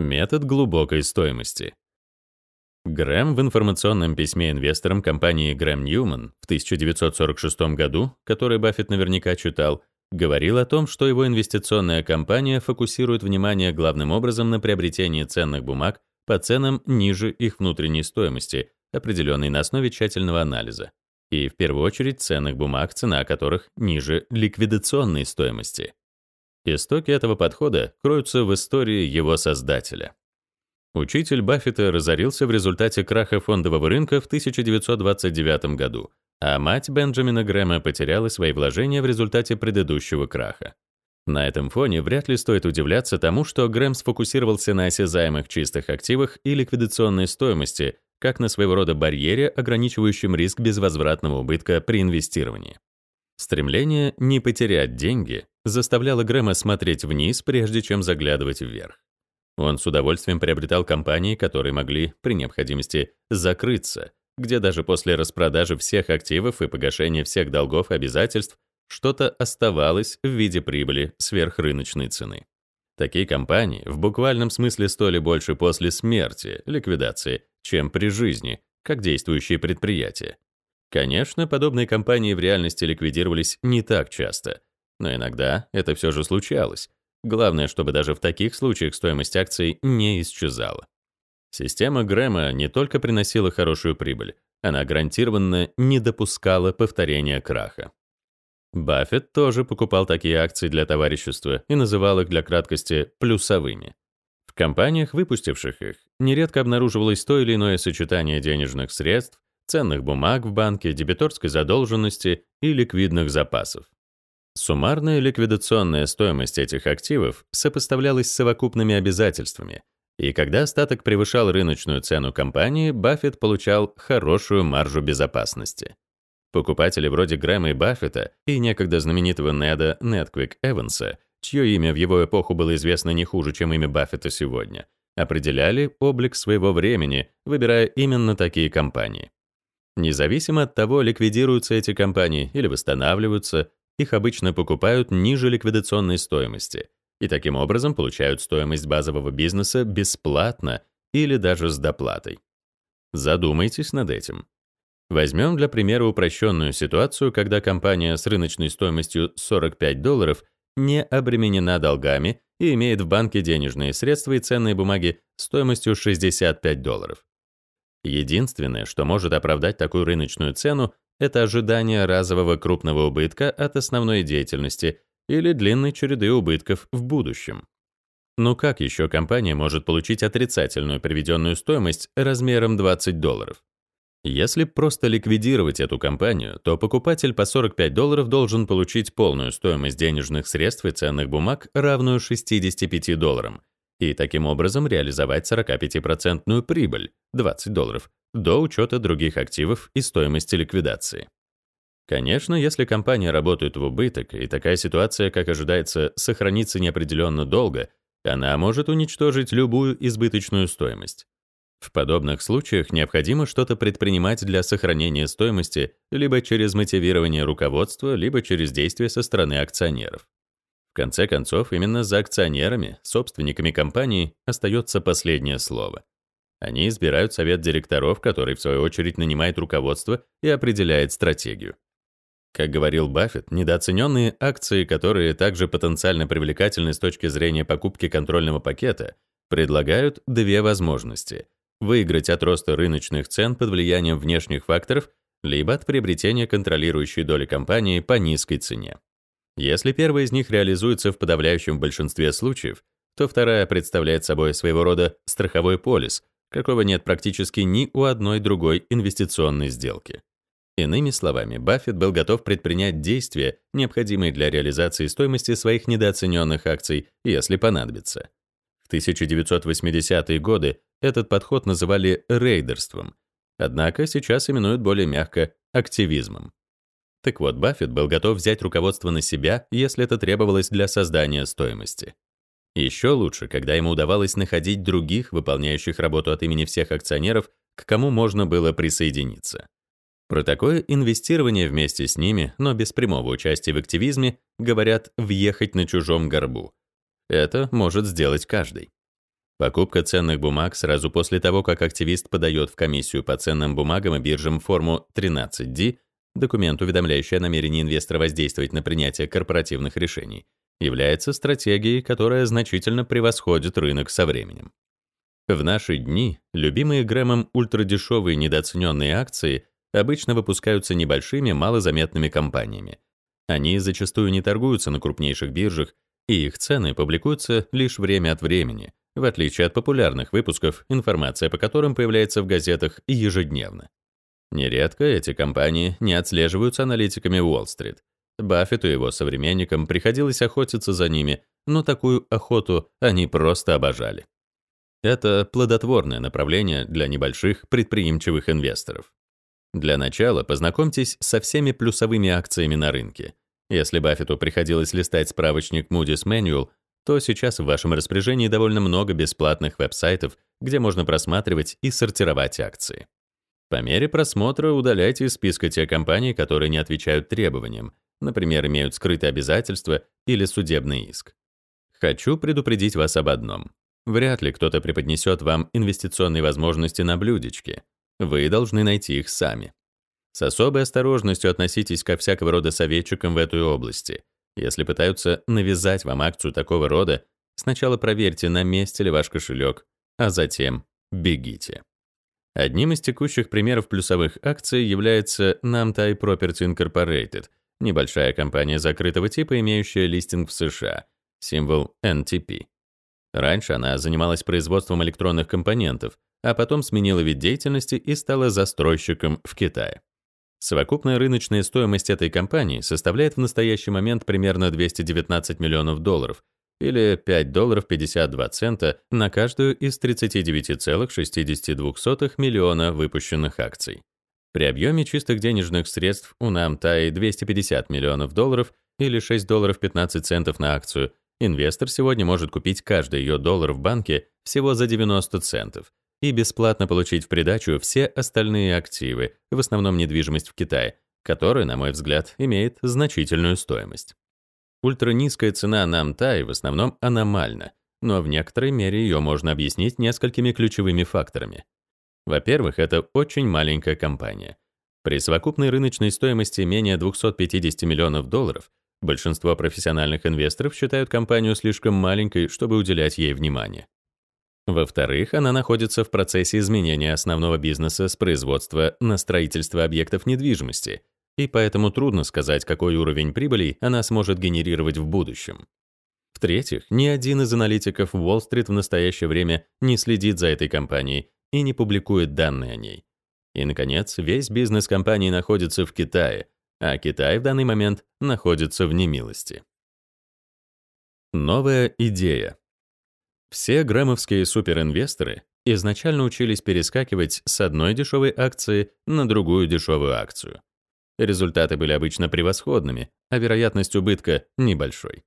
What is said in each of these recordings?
Метод глубокой стоимости. Грэм в информационном письме инвесторам компании Грэм Ньюман в 1946 году, который Баффет наверняка читал, говорил о том, что его инвестиционная компания фокусирует внимание главным образом на приобретении ценных бумаг по ценам ниже их внутренней стоимости, определенной на основе тщательного анализа, и в первую очередь ценных бумаг, цена которых ниже ликвидационной стоимости. Истоки этого подхода кроются в истории его создателя. Учитель Баффета разорился в результате краха фондового рынка в 1929 году, а мать Бенджамина Грэма потеряла свои вложения в результате предыдущего краха. На этом фоне вряд ли стоит удивляться тому, что Грэм сфокусировался на осязаемых чистых активах и ликвидационной стоимости, как на своего рода барьере, ограничивающем риск безвозвратного убытка при инвестировании. Стремление не потерять деньги заставляло Грэма смотреть вниз, прежде чем заглядывать вверх. Он с удовольствием приобретал компании, которые могли, при необходимости, закрыться, где даже после распродажи всех активов и погашения всех долгов и обязательств что-то оставалось в виде прибыли сверхрыночной цены. Такие компании в буквальном смысле стоили больше после смерти, ликвидации, чем при жизни, как действующие предприятия. Конечно, подобные компании в реальности ликвидировались не так часто, но иногда это все же случалось. Главное, чтобы даже в таких случаях стоимость акций не исчезала. Система Грэма не только приносила хорошую прибыль, она гарантированно не допускала повторения краха. Баффет тоже покупал такие акции для товарищества и называл их для краткости «плюсовыми». В компаниях, выпустивших их, нередко обнаруживалось то или иное сочетание денежных средств, ценных бумаг в банке, дебиторской задолженности и ликвидных запасов. Суммарная ликвидационная стоимость этих активов сопоставлялась с совокупными обязательствами, и когда остаток превышал рыночную цену компании, Баффет получал хорошую маржу безопасности. Покупатели вроде Грэма и Баффета и некогда знаменитого Неда Недквик Эванса, чье имя в его эпоху было известно не хуже, чем имя Баффета сегодня, определяли облик своего времени, выбирая именно такие компании. Независимо от того, ликвидируются эти компании или восстанавливаются, их обычно покупают ниже ликвидационной стоимости и таким образом получают стоимость базового бизнеса бесплатно или даже с доплатой. Задумайтесь над этим. Возьмем для примера упрощенную ситуацию, когда компания с рыночной стоимостью 45 долларов не обременена долгами и имеет в банке денежные средства и ценные бумаги стоимостью 65 долларов. Единственное, что может оправдать такую рыночную цену, это ожидание разового крупного убытка от основной деятельности или длинной череды убытков в будущем. Но как еще компания может получить отрицательную приведенную стоимость размером 20 долларов? Если просто ликвидировать эту компанию, то покупатель по 45 долларов должен получить полную стоимость денежных средств и ценных бумаг, равную 65 долларам, и таким образом реализовать 45% прибыль, 20 долларов, до учета других активов и стоимости ликвидации. Конечно, если компания работает в убыток, и такая ситуация, как ожидается, сохранится неопределенно долго, она может уничтожить любую избыточную стоимость. В подобных случаях необходимо что-то предпринимать для сохранения стоимости либо через мотивирование руководства, либо через действия со стороны акционеров. Конце концов, именно за акционерами, собственниками компании, остается последнее слово. Они избирают совет директоров, который, в свою очередь, нанимает руководство и определяет стратегию. Как говорил Баффет, недооцененные акции, которые также потенциально привлекательны с точки зрения покупки контрольного пакета, предлагают две возможности — выиграть от роста рыночных цен под влиянием внешних факторов, либо от приобретения контролирующей доли компании по низкой цене. Если первая из них реализуется в подавляющем большинстве случаев, то вторая представляет собой своего рода страховой полис, какого нет практически ни у одной другой инвестиционной сделки. Иными словами, Баффет был готов предпринять действия, необходимые для реализации стоимости своих недооцененных акций, если понадобится. В 1980-е годы этот подход называли рейдерством, однако сейчас именуют более мягко активизмом. Так вот, Баффет был готов взять руководство на себя, если это требовалось для создания стоимости. Еще лучше, когда ему удавалось находить других, выполняющих работу от имени всех акционеров, к кому можно было присоединиться. Про такое инвестирование вместе с ними, но без прямого участия в активизме, говорят «въехать на чужом горбу». Это может сделать каждый. Покупка ценных бумаг сразу после того, как активист подает в комиссию по ценным бумагам и биржам форму 13D, документ, уведомляющий о намерении инвестора воздействовать на принятие корпоративных решений, является стратегией, которая значительно превосходит рынок со временем. В наши дни любимые Грэмом ультрадешевые недооцененные акции обычно выпускаются небольшими, малозаметными компаниями. Они зачастую не торгуются на крупнейших биржах, и их цены публикуются лишь время от времени, в отличие от популярных выпусков, информация по которым появляется в газетах ежедневно. Нередко эти компании не отслеживаются аналитиками Уолл-стрит. Баффету и его современникам приходилось охотиться за ними, но такую охоту они просто обожали. Это плодотворное направление для небольших предприимчивых инвесторов. Для начала познакомьтесь со всеми плюсовыми акциями на рынке. Если Баффету приходилось листать справочник Moody's Manual, то сейчас в вашем распоряжении довольно много бесплатных веб-сайтов, где можно просматривать и сортировать акции. По мере просмотра удаляйте из списка те компании, которые не отвечают требованиям, например, имеют скрытые обязательства или судебный иск. Хочу предупредить вас об одном. Вряд ли кто-то преподнесет вам инвестиционные возможности на блюдечке. Вы должны найти их сами. С особой осторожностью относитесь ко всякого рода советчикам в этой области. Если пытаются навязать вам акцию такого рода, сначала проверьте, на месте ли ваш кошелек, а затем бегите. Одним из текущих примеров плюсовых акций является Namtai Property Incorporated, небольшая компания закрытого типа, имеющая листинг в США, символ NTP. Раньше она занималась производством электронных компонентов, а потом сменила вид деятельности и стала застройщиком в Китае. Совокупная рыночная стоимость этой компании составляет в настоящий момент примерно 219 миллионов долларов или 5 долларов 52 цента на каждую из 39,62 миллиона выпущенных акций. При объеме чистых денежных средств у Намтаи 250 миллионов долларов или 6 долларов 15 центов на акцию, инвестор сегодня может купить каждый ее доллар в банке всего за 90 центов, и бесплатно получить в придачу все остальные активы, в основном недвижимость в Китае, которая, на мой взгляд, имеет значительную стоимость. Ультранизкая цена Намтай в основном аномальна, но в некоторой мере ее можно объяснить несколькими ключевыми факторами. Во-первых, это очень маленькая компания. При совокупной рыночной стоимости менее 250 миллионов долларов большинство профессиональных инвесторов считают компанию слишком маленькой, чтобы уделять ей внимание. Во-вторых, она находится в процессе изменения основного бизнеса с производства на строительство объектов недвижимости, и поэтому трудно сказать, какой уровень прибыли она сможет генерировать в будущем. В-третьих, ни один из аналитиков Уолл-стрит в настоящее время не следит за этой компанией и не публикует данные о ней. И, наконец, весь бизнес компании находится в Китае, а Китай в данный момент находится в немилости. Новая идея. Все грэмовские суперинвесторы изначально учились перескакивать с одной дешевой акции на другую дешевую акцию. Результаты были обычно превосходными, а вероятность убытка небольшой.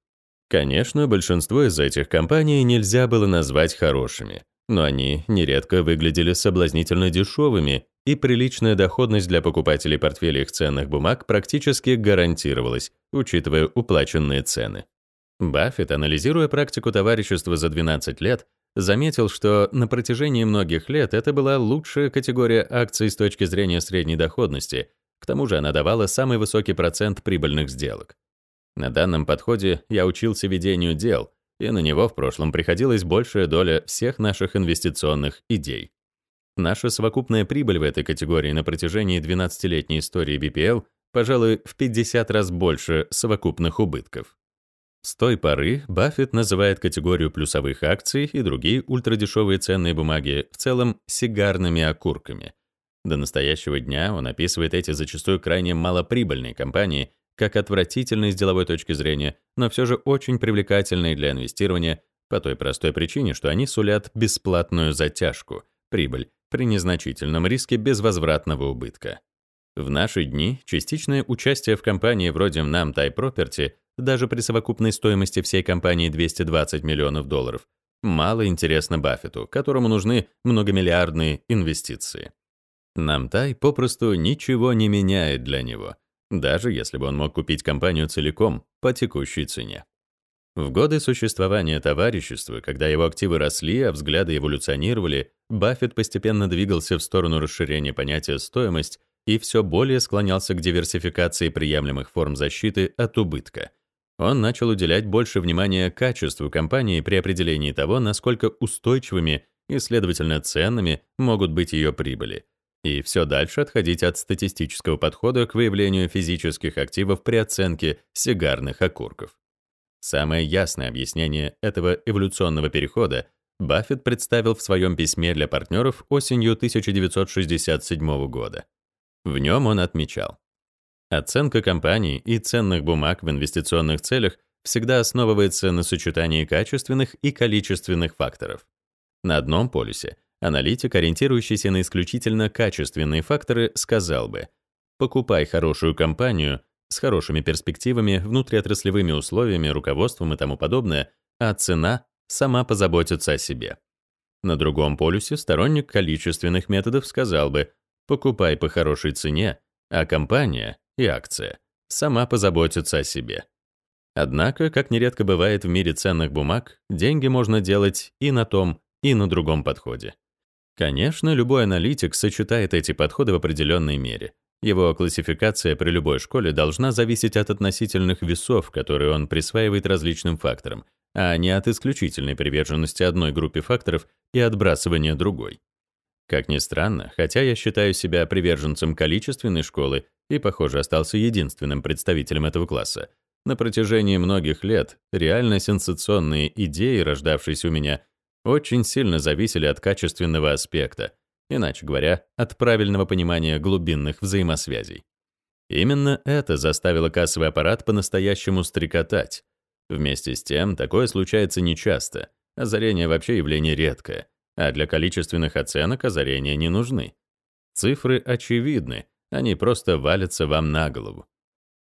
Конечно, большинство из этих компаний нельзя было назвать хорошими, но они нередко выглядели соблазнительно дешевыми, и приличная доходность для покупателей портфелей их ценных бумаг практически гарантировалась, учитывая уплаченные цены. Баффет, анализируя практику товарищества за 12 лет, заметил, что на протяжении многих лет это была лучшая категория акций с точки зрения средней доходности, к тому же она давала самый высокий процент прибыльных сделок. На данном подходе я учился ведению дел, и на него в прошлом приходилась большая доля всех наших инвестиционных идей. Наша совокупная прибыль в этой категории на протяжении 12-летней истории BPL, пожалуй, в 50 раз больше совокупных убытков. С той поры Баффет называет категорию плюсовых акций и другие ультрадешевые ценные бумаги в целом сигарными окурками. До настоящего дня он описывает эти зачастую крайне малоприбыльные компании как отвратительные с деловой точки зрения, но все же очень привлекательные для инвестирования по той простой причине, что они сулят бесплатную затяжку, прибыль, при незначительном риске безвозвратного убытка. В наши дни частичное участие в компании вроде Namtai Property даже при совокупной стоимости всей компании 220 миллионов долларов, мало интересно Баффету, которому нужны многомиллиардные инвестиции. Намтай попросту ничего не меняет для него, даже если бы он мог купить компанию целиком по текущей цене. В годы существования товарищества, когда его активы росли, а взгляды эволюционировали, Баффет постепенно двигался в сторону расширения понятия «стоимость» и все более склонялся к диверсификации приемлемых форм защиты от убытка. Он начал уделять больше внимания качеству компании при определении того, насколько устойчивыми и, следовательно, ценными могут быть ее прибыли, и все дальше отходить от статистического подхода к выявлению физических активов при оценке сигарных окурков. Самое ясное объяснение этого эволюционного перехода Баффет представил в своем письме для партнеров осенью 1967 года. В нем он отмечал, Оценка компаний и ценных бумаг в инвестиционных целях всегда основывается на сочетании качественных и количественных факторов. На одном полюсе аналитик, ориентирующийся на исключительно качественные факторы, сказал бы «покупай хорошую компанию, с хорошими перспективами, внутриотраслевыми условиями, руководством и тому подобное, а цена сама позаботится о себе. На другом полюсе сторонник количественных методов сказал бы «покупай по хорошей цене, а компания и акция сама позаботится о себе». Однако, как нередко бывает в мире ценных бумаг, деньги можно делать и на том, и на другом подходе. Конечно, любой аналитик сочетает эти подходы в определенной мере. Его классификация при любой школе должна зависеть от относительных весов, которые он присваивает различным факторам, а не от исключительной приверженности одной группе факторов и отбрасывания другой. Как ни странно, хотя я считаю себя приверженцем количественной школы и, похоже, остался единственным представителем этого класса, на протяжении многих лет реально сенсационные идеи, рождавшиеся у меня, очень сильно зависели от качественного аспекта — иначе говоря, от правильного понимания глубинных взаимосвязей. Именно это заставило кассовый аппарат по-настоящему стрекотать. Вместе с тем, такое случается нечасто. Озарение вообще явление редкое, а для количественных оценок озарения не нужны. Цифры очевидны, они просто валятся вам на голову.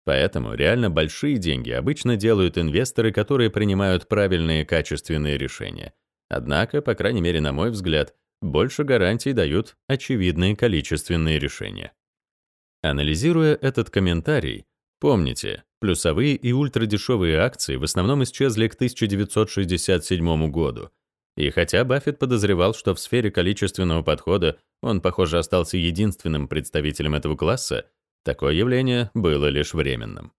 Поэтому реально большие деньги обычно делают инвесторы, которые принимают правильные качественные решения. Однако, по крайней мере, на мой взгляд, больше гарантий дают очевидные количественные решения. Анализируя этот комментарий, помните, плюсовые и ультрадешевые акции в основном исчезли к 1967 году. И хотя Баффет подозревал, что в сфере количественного подхода он, похоже, остался единственным представителем этого класса, такое явление было лишь временным.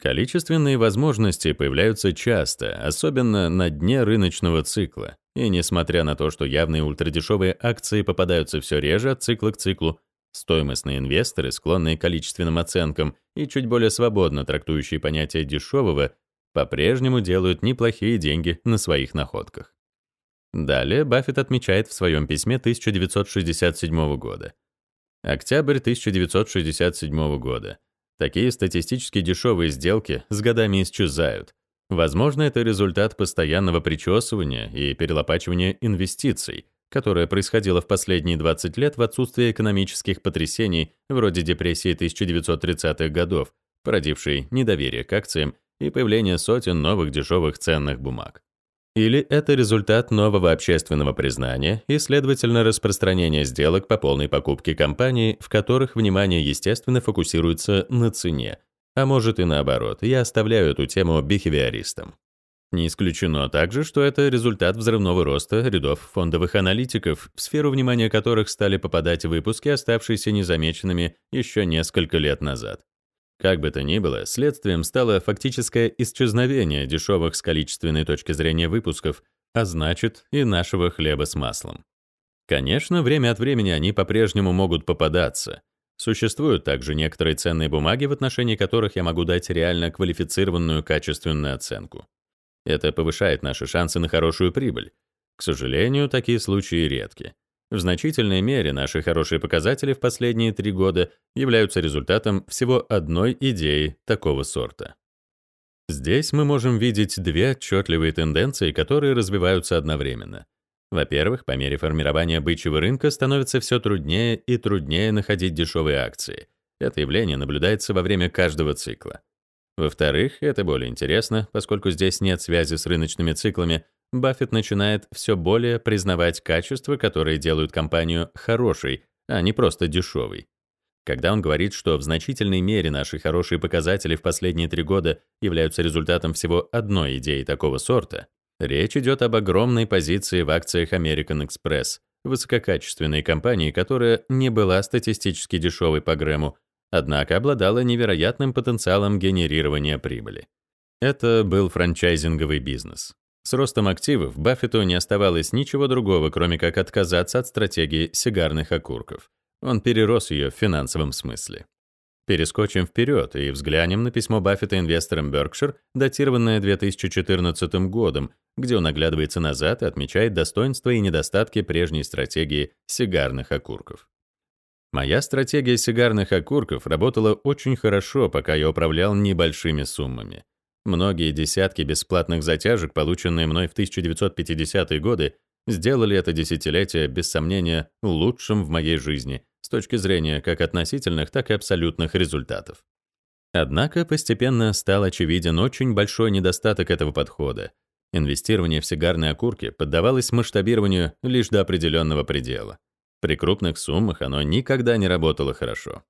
Количественные возможности появляются часто, особенно на дне рыночного цикла. И несмотря на то, что явные ультрадешевые акции попадаются все реже от цикла к циклу, стоимостные инвесторы, склонные к количественным оценкам и чуть более свободно трактующие понятие дешевого, по-прежнему делают неплохие деньги на своих находках. Далее Баффет отмечает в своем письме 1967 года. Октябрь 1967 года. Такие статистически дешевые сделки с годами исчезают, Возможно, это результат постоянного причесывания и перелопачивания инвестиций, которое происходило в последние 20 лет в отсутствие экономических потрясений вроде депрессии 1930-х годов, породившей недоверие к акциям и появление сотен новых дешевых ценных бумаг. Или это результат нового общественного признания и, следовательно, распространения сделок по полной покупке компаний, в которых внимание, естественно, фокусируется на цене, а может и наоборот, я оставляю эту тему бихевиористам. Не исключено также, что это результат взрывного роста рядов фондовых аналитиков, в сферу внимания которых стали попадать выпуски, оставшиеся незамеченными еще несколько лет назад. Как бы то ни было, следствием стало фактическое исчезновение дешевых с количественной точки зрения выпусков, а значит и нашего хлеба с маслом. Конечно, время от времени они по-прежнему могут попадаться — Существуют также некоторые ценные бумаги, в отношении которых я могу дать реально квалифицированную качественную оценку. Это повышает наши шансы на хорошую прибыль. К сожалению, такие случаи редки. В значительной мере наши хорошие показатели в последние три года являются результатом всего одной идеи такого сорта. Здесь мы можем видеть две отчетливые тенденции, которые развиваются одновременно. Во-первых, по мере формирования бычьего рынка становится все труднее и труднее находить дешевые акции. Это явление наблюдается во время каждого цикла. Во-вторых, это более интересно, поскольку здесь нет связи с рыночными циклами, Баффет начинает все более признавать качества, которые делают компанию хорошей, а не просто дешевой. Когда он говорит, что в значительной мере наши хорошие показатели в последние три года являются результатом всего одной идеи такого сорта, речь идет об огромной позиции в акциях American Express, высококачественной компании, которая не была статистически дешевой по Грэму, однако обладала невероятным потенциалом генерирования прибыли. Это был франчайзинговый бизнес. С ростом активов Баффету не оставалось ничего другого, кроме как отказаться от стратегии сигарных окурков. Он перерос ее в финансовом смысле. Перескочим вперед и взглянем на письмо Баффета инвесторам Berkshire, датированное 2014 годом, где он оглядывается назад и отмечает достоинства и недостатки прежней стратегии сигарных окурков. Моя стратегия сигарных окурков работала очень хорошо, пока я управлял небольшими суммами. Многие десятки бесплатных затяжек, полученные мной в 1950-е годы, сделали это десятилетие, без сомнения, лучшим в моей жизни с точки зрения как относительных, так и абсолютных результатов. Однако постепенно стал очевиден очень большой недостаток этого подхода. Инвестирование в сигарные окурки поддавалось масштабированию лишь до определенного предела. При крупных суммах оно никогда не работало хорошо.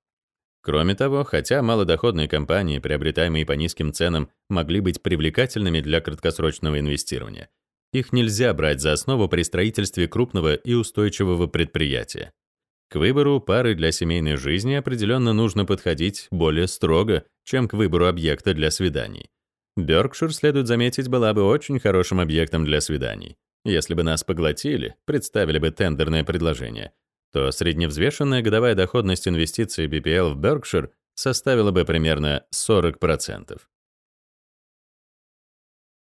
Кроме того, хотя малодоходные компании, приобретаемые по низким ценам, могли быть привлекательными для краткосрочного инвестирования, их нельзя брать за основу при строительстве крупного и устойчивого предприятия. К выбору пары для семейной жизни определенно нужно подходить более строго, чем к выбору объекта для свиданий. Бёркшир, следует заметить, была бы очень хорошим объектом для свиданий. Если бы нас поглотили, представили бы тендерное предложение, то средневзвешенная годовая доходность инвестиций BPL в Berkshire составила бы примерно 40%.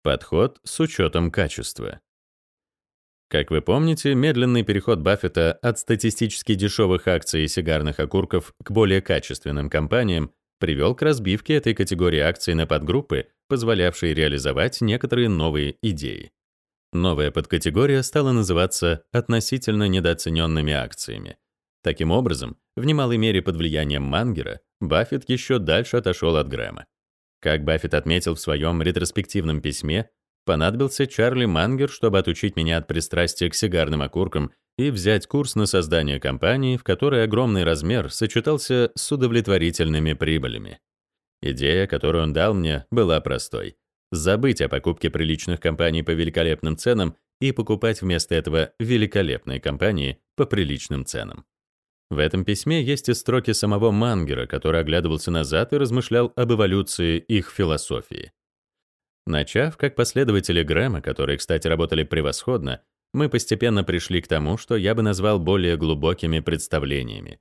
Подход с учетом качества. Как вы помните, медленный переход Баффета от статистически дешевых акций и сигарных окурков к более качественным компаниям привел к разбивке этой категории акций на подгруппы, позволявшие реализовать некоторые новые идеи. Новая подкатегория стала называться относительно недооцененными акциями. Таким образом, в немалой мере под влиянием Мангера, Баффет еще дальше отошел от Грэма. Как Баффет отметил в своем ретроспективном письме, понадобился Чарли Мангер, чтобы отучить меня от пристрастия к сигарным окуркам и взять курс на создание компании, в которой огромный размер сочетался с удовлетворительными прибылями. Идея, которую он дал мне, была простой — забыть о покупке приличных компаний по великолепным ценам и покупать вместо этого великолепные компании по приличным ценам. В этом письме есть и строки самого Мангера, который оглядывался назад и размышлял об эволюции их философии. Начав как последователи Грэма, которые, кстати, работали превосходно, мы постепенно пришли к тому, что я бы назвал более глубокими представлениями.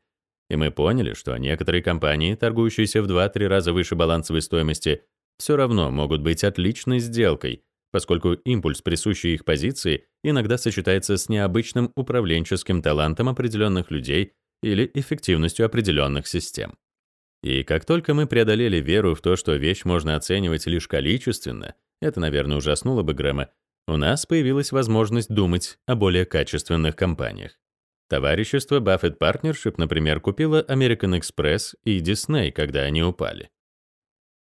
И мы поняли, что некоторые компании, торгующиеся в 2-3 раза выше балансовой стоимости, все равно могут быть отличной сделкой, поскольку импульс, присущий их позиции, иногда сочетается с необычным управленческим талантом определенных людей или эффективностью определенных систем. И как только мы преодолели веру в то, что вещь можно оценивать лишь количественно, это, наверное, ужаснуло бы Грэма, у нас появилась возможность думать о более качественных компаниях. Товарищество Buffett Partnership, например, купило American Express и Disney, когда они упали.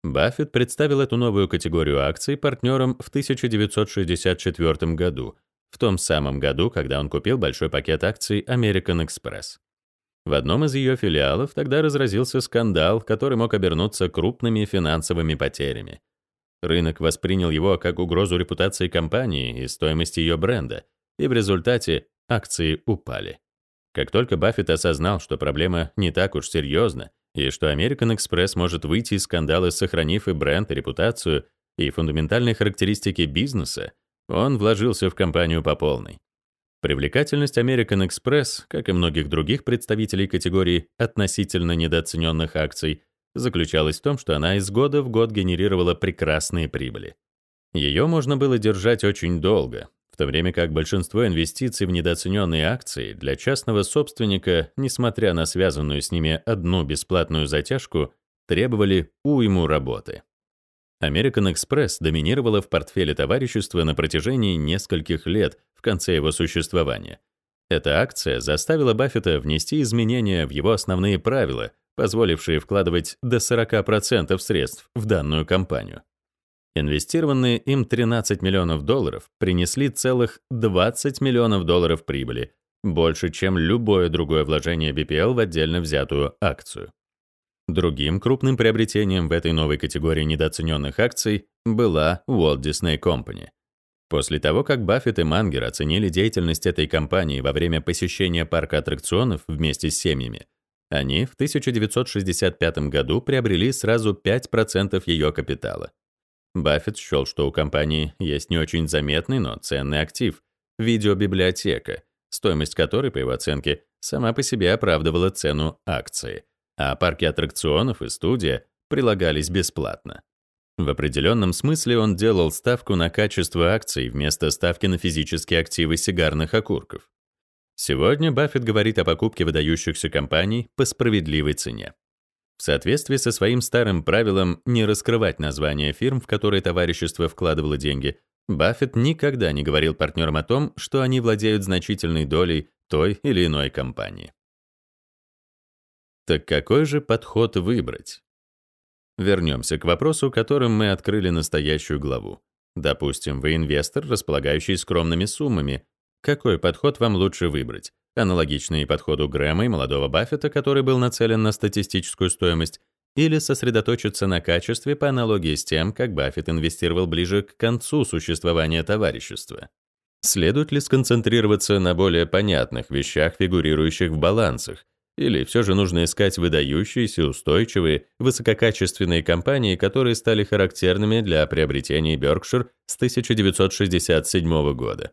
Баффет представил эту новую категорию акций партнерам в 1964 году, в том самом году, когда он купил большой пакет акций American Express. В одном из ее филиалов тогда разразился скандал, который мог обернуться крупными финансовыми потерями. Рынок воспринял его как угрозу репутации компании и стоимости ее бренда, и в результате акции упали. Как только Баффет осознал, что проблема не так уж серьезна, и что American Express может выйти из скандала, сохранив и бренд, и репутацию, и фундаментальные характеристики бизнеса, он вложился в компанию по полной. Привлекательность American Express, как и многих других представителей категории относительно недооцененных акций, заключалась в том, что она из года в год генерировала прекрасные прибыли. Ее можно было держать очень долго, то время как большинство инвестиций в недооцененные акции для частного собственника, несмотря на связанную с ними одну бесплатную затяжку, требовали уйму работы. American Express доминировала в портфеле товарищества на протяжении нескольких лет в конце его существования. Эта акция заставила Баффета внести изменения в его основные правила, позволившие вкладывать до 40% средств в данную компанию. Инвестированные им 13 миллионов долларов принесли целых 20 миллионов долларов прибыли, больше, чем любое другое вложение BPL в отдельно взятую акцию. Другим крупным приобретением в этой новой категории недооцененных акций была Walt Disney Company. После того, как Баффет и Мангер оценили деятельность этой компании во время посещения парка аттракционов вместе с семьями, они в 1965 году приобрели сразу 5% ее капитала. Баффет счел, что у компании есть не очень заметный, но ценный актив — видеобиблиотека, стоимость которой, по его оценке, сама по себе оправдывала цену акции, а парки аттракционов и студия прилагались бесплатно. В определенном смысле он делал ставку на качество акций вместо ставки на физические активы сигарных окурков. Сегодня Баффет говорит о покупке выдающихся компаний по справедливой цене. В соответствии со своим старым правилом не раскрывать названия фирм, в которые товарищество вкладывало деньги, Баффет никогда не говорил партнерам о том, что они владеют значительной долей той или иной компании. Так какой же подход выбрать? Вернемся к вопросу, которым мы открыли настоящую главу. Допустим, вы инвестор, располагающий скромными суммами. Какой подход вам лучше выбрать? Аналогичный подходу Грэма и молодого Баффета, который был нацелен на статистическую стоимость, или сосредоточиться на качестве по аналогии с тем, как Баффет инвестировал ближе к концу существования товарищества? Следует ли сконцентрироваться на более понятных вещах, фигурирующих в балансах, или все же нужно искать выдающиеся, устойчивые, высококачественные компании, которые стали характерными для приобретений Berkshire с 1967 года.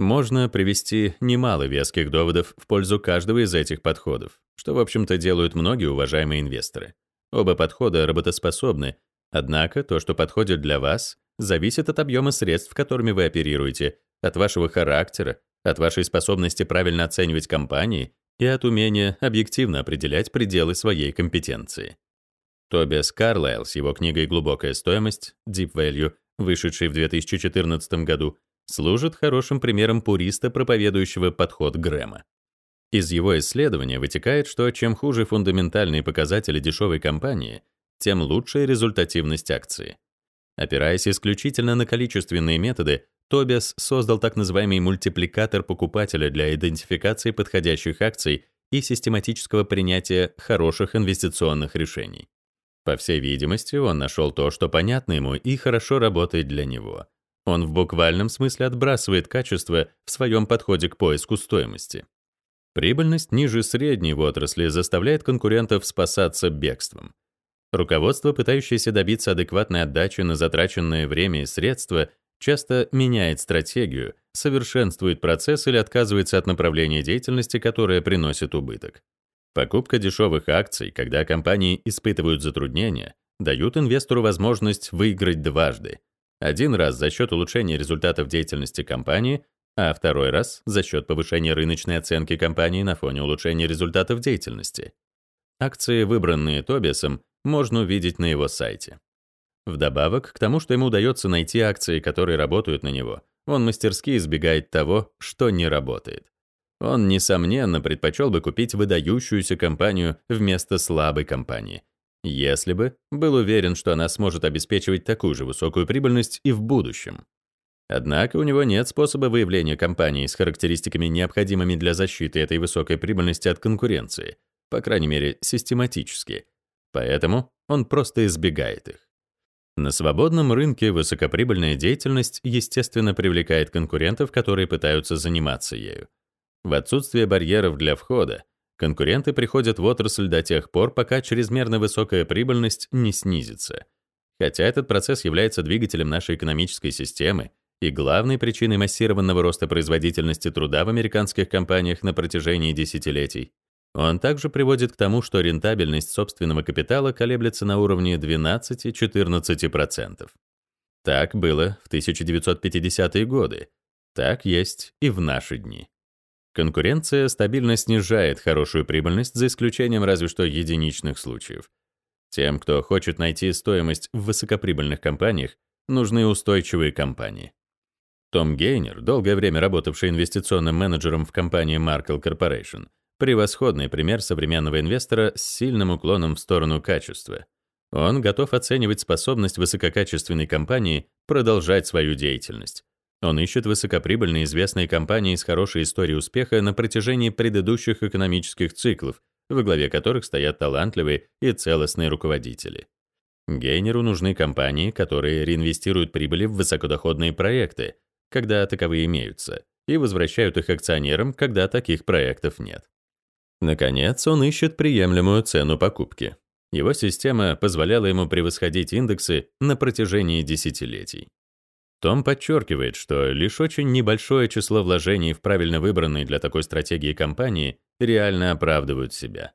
Можно привести немало веских доводов в пользу каждого из этих подходов, что, в общем-то, делают многие уважаемые инвесторы. Оба подхода работоспособны, однако то, что подходит для вас, зависит от объема средств, которыми вы оперируете, от вашего характера, от вашей способности правильно оценивать компании и от умения объективно определять пределы своей компетенции. Тобиас Карлайл с его книгой «Глубокая стоимость» Deep Value, вышедшей в 2014 году, служит хорошим примером пуриста, проповедующего подход Грэма. Из его исследования вытекает, что чем хуже фундаментальные показатели дешевой компании, тем лучше результативность акции. Опираясь исключительно на количественные методы, Тобиас создал так называемый мультипликатор покупателя для идентификации подходящих акций и систематического принятия хороших инвестиционных решений. По всей видимости, он нашел то, что понятно ему и хорошо работает для него. Он в буквальном смысле отбрасывает качество в своем подходе к поиску стоимости. Прибыльность ниже средней в отрасли заставляет конкурентов спасаться бегством. Руководство, пытающееся добиться адекватной отдачи на затраченное время и средства, часто меняет стратегию, совершенствует процесс или отказывается от направления деятельности, которое приносит убыток. Покупка дешевых акций, когда компании испытывают затруднения, дают инвестору возможность выиграть дважды. Один раз за счет улучшения результатов деятельности компании, а второй раз за счет повышения рыночной оценки компании на фоне улучшения результатов деятельности. Акции, выбранные Тобиасом, можно увидеть на его сайте. Вдобавок к тому, что ему удается найти акции, которые работают на него, он мастерски избегает того, что не работает. Он, несомненно, предпочел бы купить выдающуюся компанию вместо слабой компании, если бы был уверен, что она сможет обеспечивать такую же высокую прибыльность и в будущем. Однако у него нет способа выявления компании с характеристиками, необходимыми для защиты этой высокой прибыльности от конкуренции, по крайней мере, систематически. Поэтому он просто избегает их. На свободном рынке высокоприбыльная деятельность, естественно, привлекает конкурентов, которые пытаются заниматься ею. В отсутствие барьеров для входа, конкуренты приходят в отрасль до тех пор, пока чрезмерно высокая прибыльность не снизится. Хотя этот процесс является двигателем нашей экономической системы и главной причиной массированного роста производительности труда в американских компаниях на протяжении десятилетий, он также приводит к тому, что рентабельность собственного капитала колеблется на уровне 12-14%. Так было в 1950-е годы. Так есть и в наши дни. Конкуренция стабильно снижает хорошую прибыльность, за исключением разве что единичных случаев. Тем, кто хочет найти стоимость в высокоприбыльных компаниях, нужны устойчивые компании. Том Гейнер, долгое время работавший инвестиционным менеджером в компании Markel Corporation, Превосходный пример современного инвестора с сильным уклоном в сторону качества. Он готов оценивать способность высококачественной компании продолжать свою деятельность. Он ищет высокоприбыльные известные компании с хорошей историей успеха на протяжении предыдущих экономических циклов, во главе которых стоят талантливые и целостные руководители. Гейнеру нужны компании, которые реинвестируют прибыли в высокодоходные проекты, когда таковые имеются, и возвращают их акционерам, когда таких проектов нет. Наконец, он ищет приемлемую цену покупки. Его система позволяла ему превосходить индексы на протяжении десятилетий. Том подчеркивает, что лишь очень небольшое число вложений в правильно выбранные для такой стратегии компании реально оправдывают себя.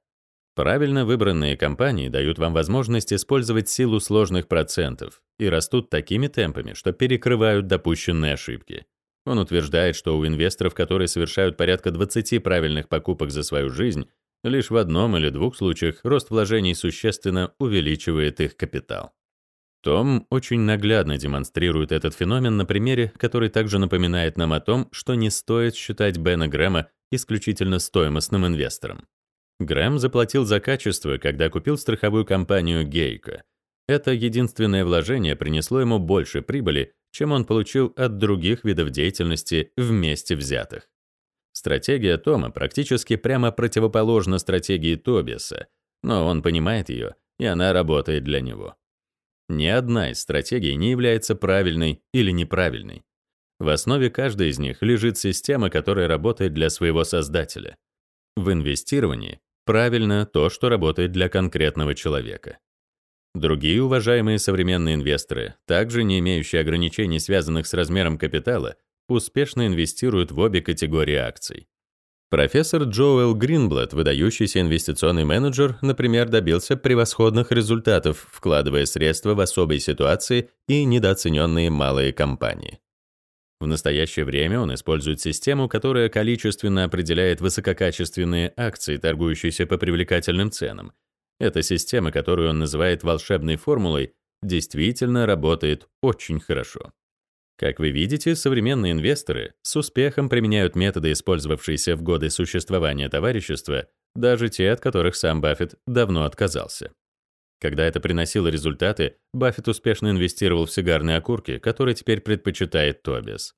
Правильно выбранные компании дают вам возможность использовать силу сложных процентов и растут такими темпами, что перекрывают допущенные ошибки. Он утверждает, что у инвесторов, которые совершают порядка 20 правильных покупок за свою жизнь, лишь в одном или двух случаях рост вложений существенно увеличивает их капитал. Том очень наглядно демонстрирует этот феномен на примере, который также напоминает нам о том, что не стоит считать Бена Грэма исключительно стоимостным инвестором. Грэм заплатил за качество, когда купил страховую компанию Гейко. Это единственное вложение принесло ему больше прибыли, чем он получил от других видов деятельности вместе взятых. Стратегия Тома практически прямо противоположна стратегии Тобиаса, но он понимает ее, и она работает для него. Ни одна из стратегий не является правильной или неправильной. В основе каждой из них лежит система, которая работает для своего создателя. В инвестировании правильно то, что работает для конкретного человека. Другие уважаемые современные инвесторы, также не имеющие ограничений, связанных с размером капитала, успешно инвестируют в обе категории акций. Профессор Джоэл Гринблад, выдающийся инвестиционный менеджер, например, добился превосходных результатов, вкладывая средства в особые ситуации и недооцененные малые компании. В настоящее время он использует систему, которая количественно определяет высококачественные акции, торгующиеся по привлекательным ценам. Эта система, которую он называет волшебной формулой, действительно работает очень хорошо. Как вы видите, современные инвесторы с успехом применяют методы, использовавшиеся в годы существования товарищества, даже те, от которых сам Баффет давно отказался. Когда это приносило результаты, Баффет успешно инвестировал в сигарные окурки, которые теперь предпочитает Тобиас.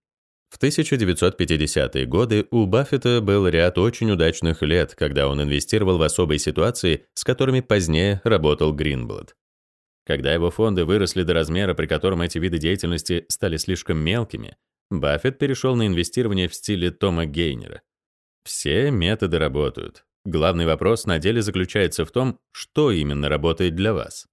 В 1950-е годы у Баффета был ряд очень удачных лет, когда он инвестировал в особые ситуации, с которыми позднее работал Гринблад. Когда его фонды выросли до размера, при котором эти виды деятельности стали слишком мелкими, Баффет перешел на инвестирование в стиле Тома Гейнера. Все методы работают. Главный вопрос на деле заключается в том, что именно работает для вас.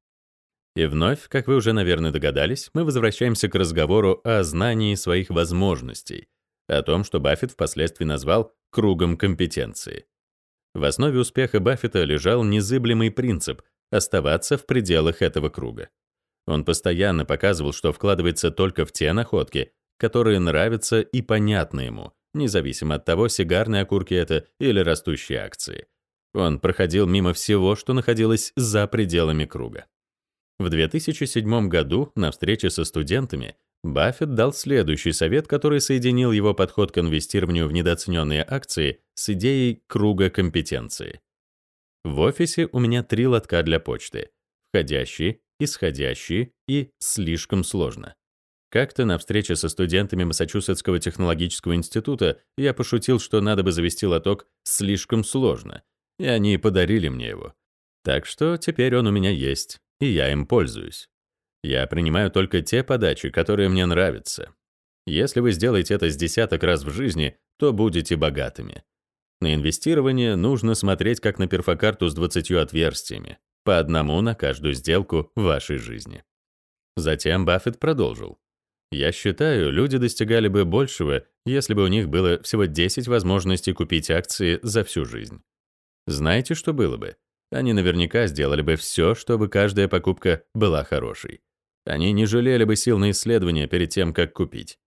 И вновь, как вы уже, наверное, догадались, мы возвращаемся к разговору о знании своих возможностей, о том, что Баффет впоследствии назвал «кругом компетенции». В основе успеха Баффета лежал незыблемый принцип оставаться в пределах этого круга. Он постоянно показывал, что вкладывается только в те находки, которые нравятся и понятны ему, независимо от того, сигарные окурки это или растущие акции. Он проходил мимо всего, что находилось за пределами круга. В 2007 году на встрече со студентами Баффет дал следующий совет, который соединил его подход к инвестированию в недооцененные акции с идеей круга компетенции. В офисе у меня три лотка для почты — входящие, исходящие и слишком сложно. Как-то на встрече со студентами Массачусетского технологического института я пошутил, что надо бы завести лоток слишком сложно, и они подарили мне его. Так что теперь он у меня есть, и я им пользуюсь. Я принимаю только те подачи, которые мне нравятся. Если вы сделаете это с десяток раз в жизни, то будете богатыми. На инвестирование нужно смотреть как на перфокарту с 20 отверстиями, по одному на каждую сделку в вашей жизни. Затем Баффет продолжил. Я считаю, люди достигали бы большего, если бы у них было всего 10 возможностей купить акции за всю жизнь. Знаете, что было бы? Они наверняка сделали бы все, чтобы каждая покупка была хорошей. Они не жалели бы сил на исследования перед тем, как купить.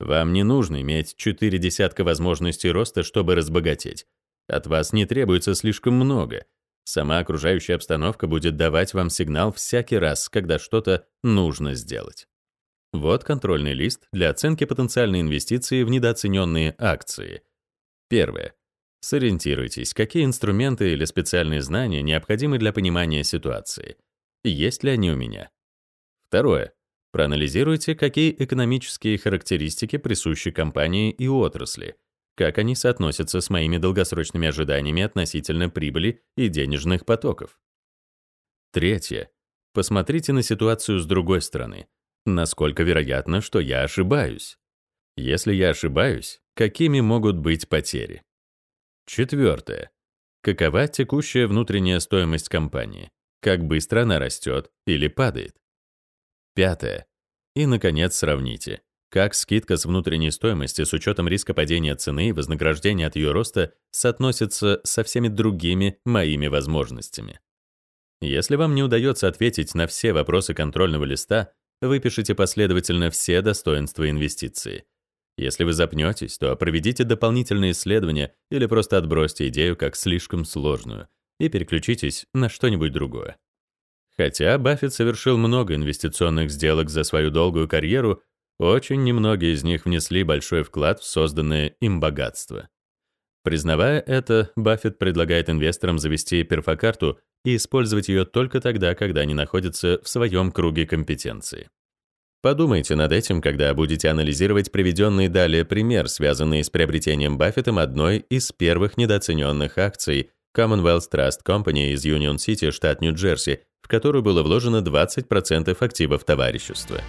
Вам не нужно иметь четыре десятка возможностей роста, чтобы разбогатеть. От вас не требуется слишком много. Сама окружающая обстановка будет давать вам сигнал всякий раз, когда что-то нужно сделать. Вот контрольный лист для оценки потенциальной инвестиции в недооцененные акции. Первое. Сориентируйтесь, какие инструменты или специальные знания необходимы для понимания ситуации. Есть ли они у меня? Второе. Проанализируйте, какие экономические характеристики присущи компании и отрасли, как они соотносятся с моими долгосрочными ожиданиями относительно прибыли и денежных потоков. Третье. Посмотрите на ситуацию с другой стороны. Насколько вероятно, что я ошибаюсь? Если я ошибаюсь, какими могут быть потери? Четвертое. Какова текущая внутренняя стоимость компании? Как быстро она растет или падает? Пятое. И, наконец, сравните, как скидка с внутренней стоимости с учетом риска падения цены и вознаграждения от ее роста соотносится со всеми другими моими возможностями. Если вам не удается ответить на все вопросы контрольного листа, выпишите последовательно все достоинства инвестиции. Если вы запнетесь, то проведите дополнительные исследования или просто отбросьте идею как слишком сложную и переключитесь на что-нибудь другое. Хотя Баффет совершил много инвестиционных сделок за свою долгую карьеру, очень немногие из них внесли большой вклад в созданное им богатство. Признавая это, Баффет предлагает инвесторам завести перфокарту и использовать ее только тогда, когда они находятся в своем круге компетенции. Подумайте над этим, когда будете анализировать приведенный далее пример, связанный с приобретением Баффетом одной из первых недооцененных акций Commonwealth Trust Company из Union City, штат Нью-Джерси, в которую было вложено 20% активов товарищества.